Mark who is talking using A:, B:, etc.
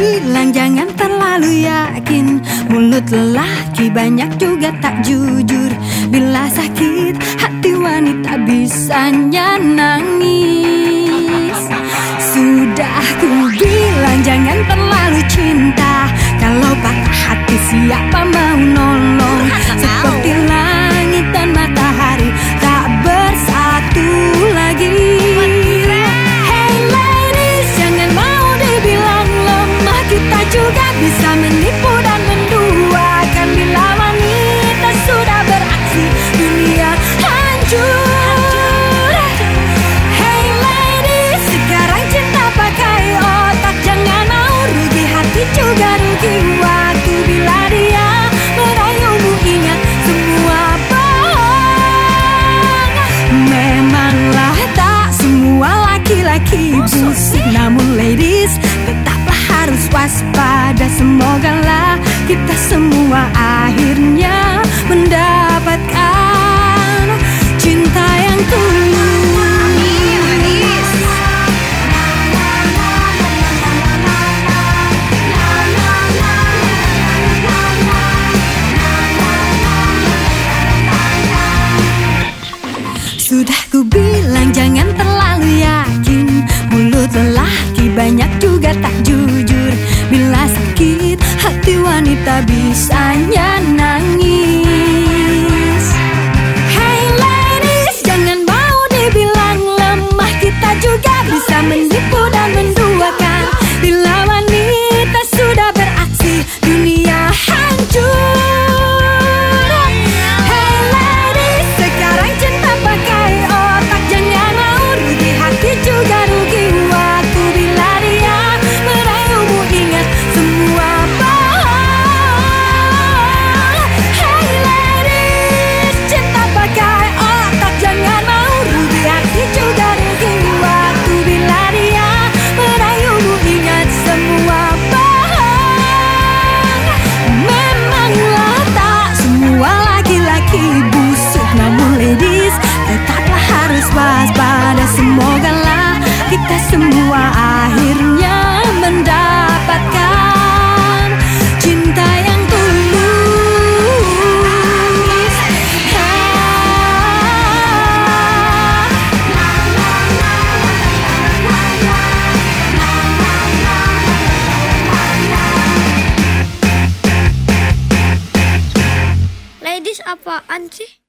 A: bilang jangan terlalu yakin. Mulut lelaki banyak juga tak jujur. Bila sakit hati wanita bisanya nangis Sudah ku bilang jangan terlalu cinta. Kalau patah hati siapa mau nolong? Seperti kita semua akhirnya mendapatkan cinta yang tulus. Sudah ku bilang jangan terlalu yakin mulut lelaki banyak tak bisanya
B: medis apaan sih?